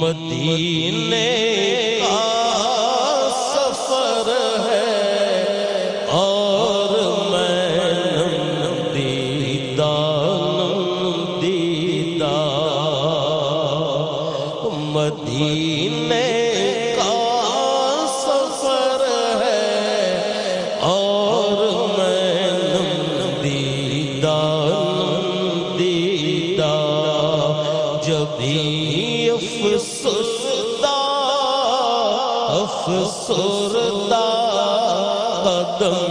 مدینے کا سفر ہے اور میں دیدہ دیدا مدینے سستا افسردہ قدم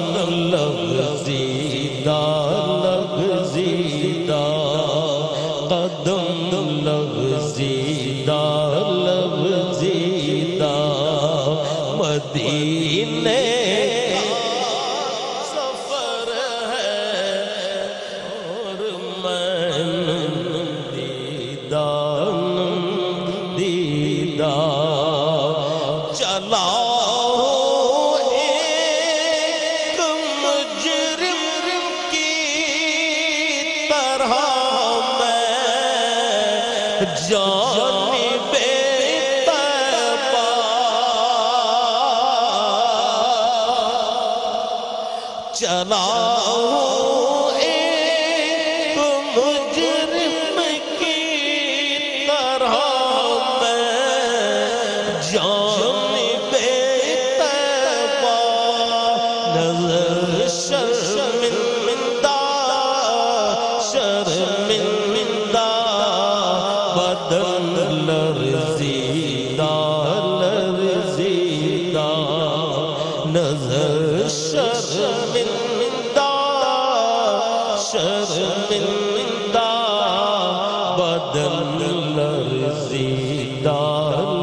میں چلا بدن لرزیدہ لرزیدہ نظر شرمندہ شرمندہ بدن لرزیدہ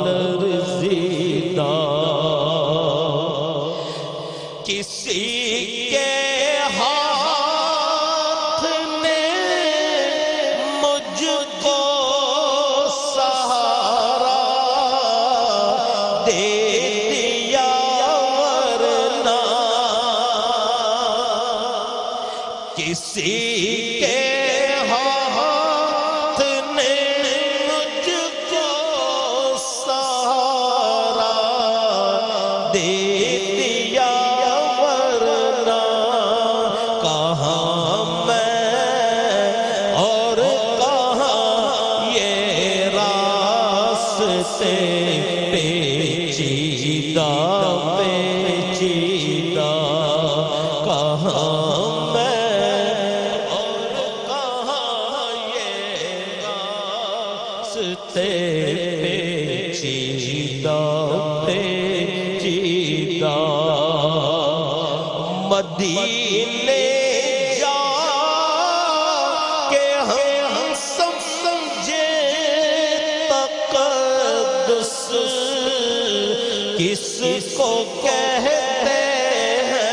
لرزیدہ کسی کسی کے ہاتھ نے مجھ کو سہارا دے دیا، ورنہ کہاں میں اور کہاں یہ راستے پیچیدہ راستے پیچیدہ پیچیدہ مدینے جا کے ہم سب سمجھے تقدس کس کو کہتے ہیں؟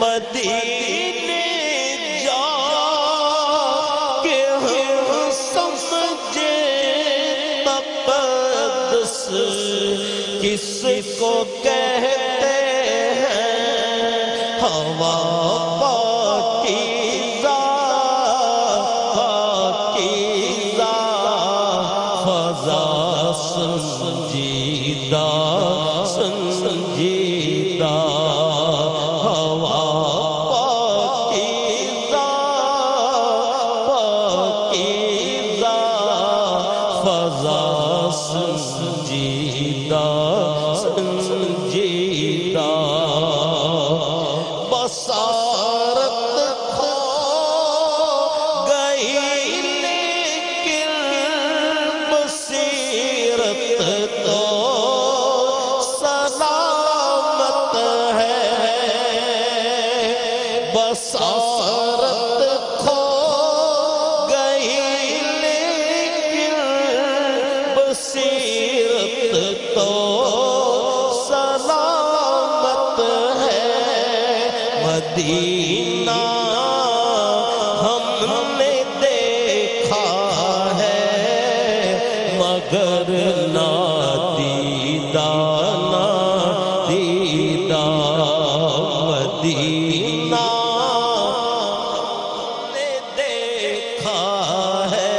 مدینے کس کو کہتے ہیں، ہوا پاکیزہ پاکیزہ، فضا سنجیدہ سنجیدہ، ہوا پاکیزہ پاکیزہ، فضا سنجیدہ خسارت کھو گئی لیکن بصیرت تو سلامت ہے۔ بس مدینہ ہم نے دیکھا ہے، مگر نہ دیدہ نہ دیدہ مدینہ ہم نے دیکھا ہے،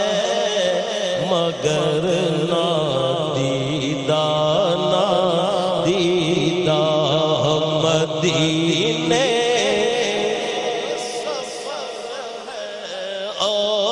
مگر نا دیدہ نا دیدہ مدینے اور